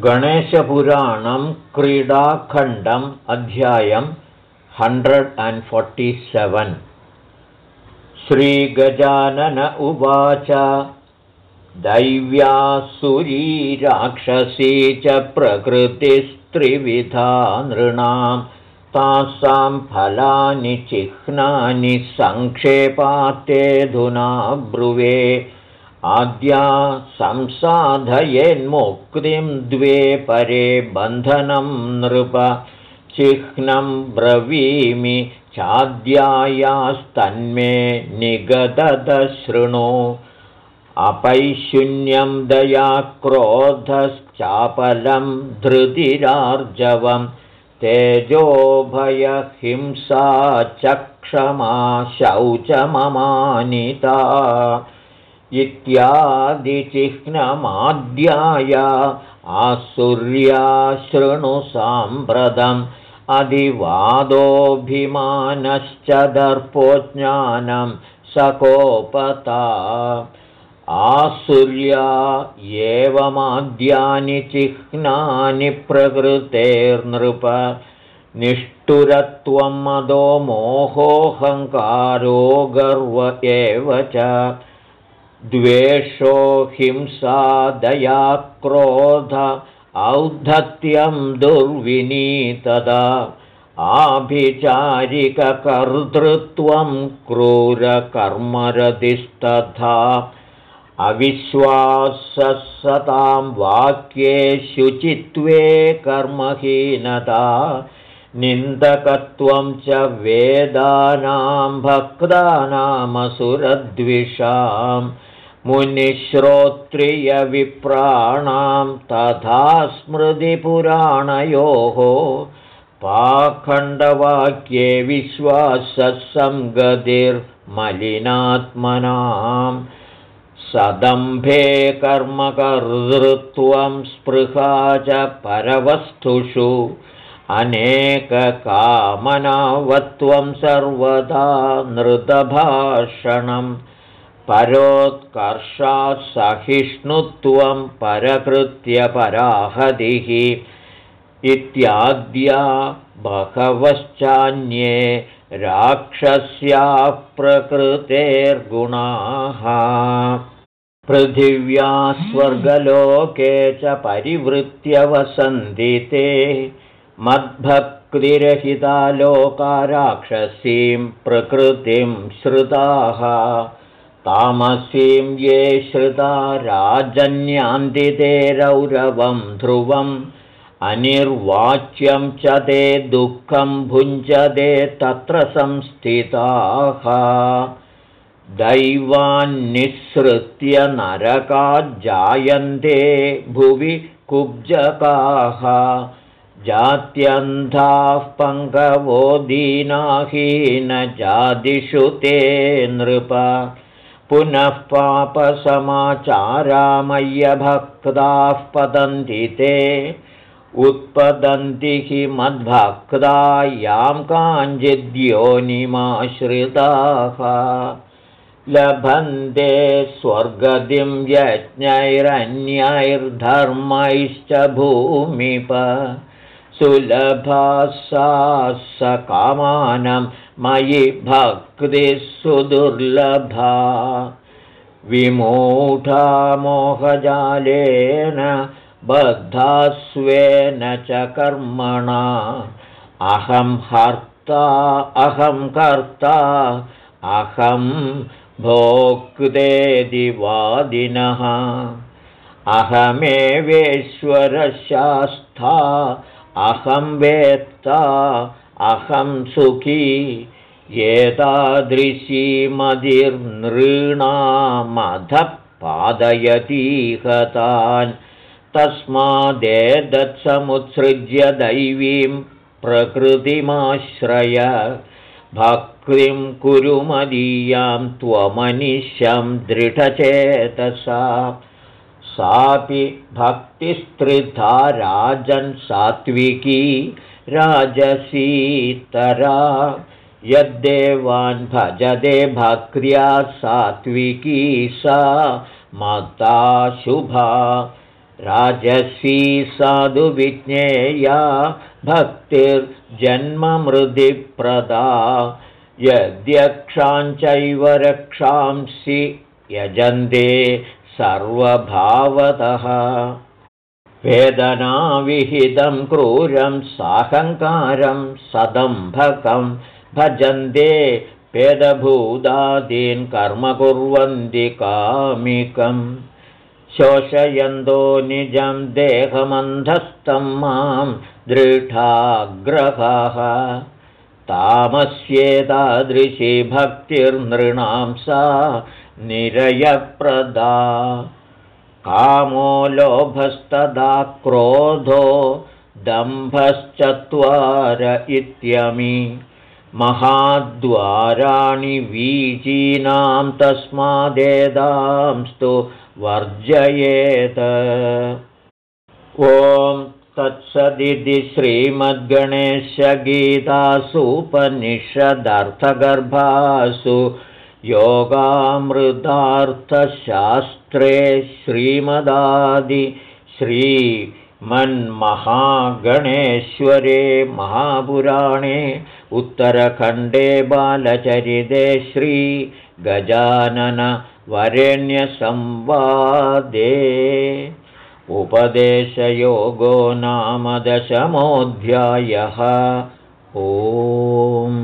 गणेशपुराणं क्रीडाखण्डम् अध्यायं hundred and forty seven. श्रीगजानन उवाच दैव्यासुरीराक्षसी च प्रकृतिस्त्रिविधा नृणां तासां फलानि चिह्नानि सङ्क्षेपात्तेऽधुना ब्रुवे आद्या संसाधयेन्मुक्तिं द्वे परे बन्धनं नृप चिह्नं ब्रवीमि चाद्यायास्तन्मे निगदशृणु अपैशून्यं दया क्रोधश्चापलं धृतिरार्जवं। तेजोभयहिंसा चक्षमा शौचममानिता इत्यादिचिह्नमाद्याय आसुर्या शृणु साम्प्रतम् अधिवादोऽभिमानश्च दर्पोज्ञानं सकोपता। आसुर्या एवमाद्यानि चिह्नानि प्रकृतेर्नृप। निष्ठुरत्वं मदो मोहोऽहङ्कारो गर्व एव च द्वेषो हिंसा दया क्रोध औद्धत्यं दुर्विनीतदा आभिचारिककर्तृत्वं क्रूरकर्मरतिस्तथा अविश्वाससतां वाक्ये शुचित्वे कर्महीनता निन्दकत्वं च वेदानां भक्तानामसुरद्विषाम् मुनिश्रोत्रियविप्राणां तथा स्मृतिपुराणयोः पाखण्डवाक्ये विश्वाससंगतिर्मलिनात्मनां सदम्भे कर्मकर्तृत्वं स्पृहा च परवस्तुषु अनेककामनावत्वं सर्वदा नृतभाषणम् परोत्कर्षात्सहिष्णुत्वं परकृत्यपराहतिः इत्याद्या बहवश्चान्ये राक्षस्याः प्रकृतेर्गुणाः। पृथिव्या स्वर्गलोके च परिवृत्य वसन्दिते मद्भक्तिरहिता लोका राक्षसीं प्रकृतिं श्रुताः तामसीं ये श्रुता राजन्यान्दिते रौरवं ध्रुवम् अनिर्वाच्यं च ते दुःखं भुञ्जते तत्र संस्थिताः। दैवान्निःसृत्य नरकाज्जायन्ते भुवि कुब्जकाः। जात्यन्धाः पङ्गवो दीनाहीनजादिषु ते नृप पुनः पापसमाचारामय्यभक्ताः पतन्ति ते। उत्पतन्ति हि मद्भक्ता यां काञ्चिद्योनिमाश्रिताः। लभन्ते स्वर्गतिं यज्ञैरन्यैर्धर्मैश्च भूमिप। सुलभा सा कामानं मयि भक्तिः सुदुर्लभा। विमूढा मोहजालेन बद्धास्वेन च कर्मणा। अहं हर्ता अहं कर्ता अहं भोक्तेदिवादिनः अहमेवेश्वरशास्था अहं वेत्ता अहं सुखी एतादृशीमधिर्नृणामधः पादयतीह तान्। तस्मादेतत्समुत्सृज्य दैवीं प्रकृतिमाश्रय। भक्तिं कुरु मदीयां त्वमनिशं दृढचेतसा। सापि भक्तिस्त्रिधा राजन् सात्विकी राजसीतरा। यद्देवान् भजते भक्र्या सात्विकी सा मता शुभा। राजसी साधुविज्ञेया भक्तिर्जन्ममृदिप्रदा। यद्यक्षाञ्चैव रक्षांसि यजन्ते सर्वभावतः वेदनाविहितं क्रूरं साहङ्कारं सदम्भकं भजन्ते वेदभूतादीन् कर्म कुर्वन्ति कामिकम् शोषयन्तो निजं देहमन्धस्थं मां दृढाग्रहः। तामस्येतादृशी भक्तिर्नृणां सा निरयप्रदा कामो लोभस्तदा क्रोधो दम्भश्चत्वार इत्यमि। महाद्वाराणि वीचीनां तस्मादेदांस्तु वर्जयेत्। ॐ तत्सदिति श्रीमद्गणेशगीतासूपनिषदर्थगर्भासु योगामृतार्थशास्त्रे श्रीमदादि श्रीमन्महागणेश्वरे महापुराणे उत्तरखण्डे बालचरिते श्रीगजाननवरेण्यसंवादे उपदेशयोगो नाम दशमोऽध्यायः ओम्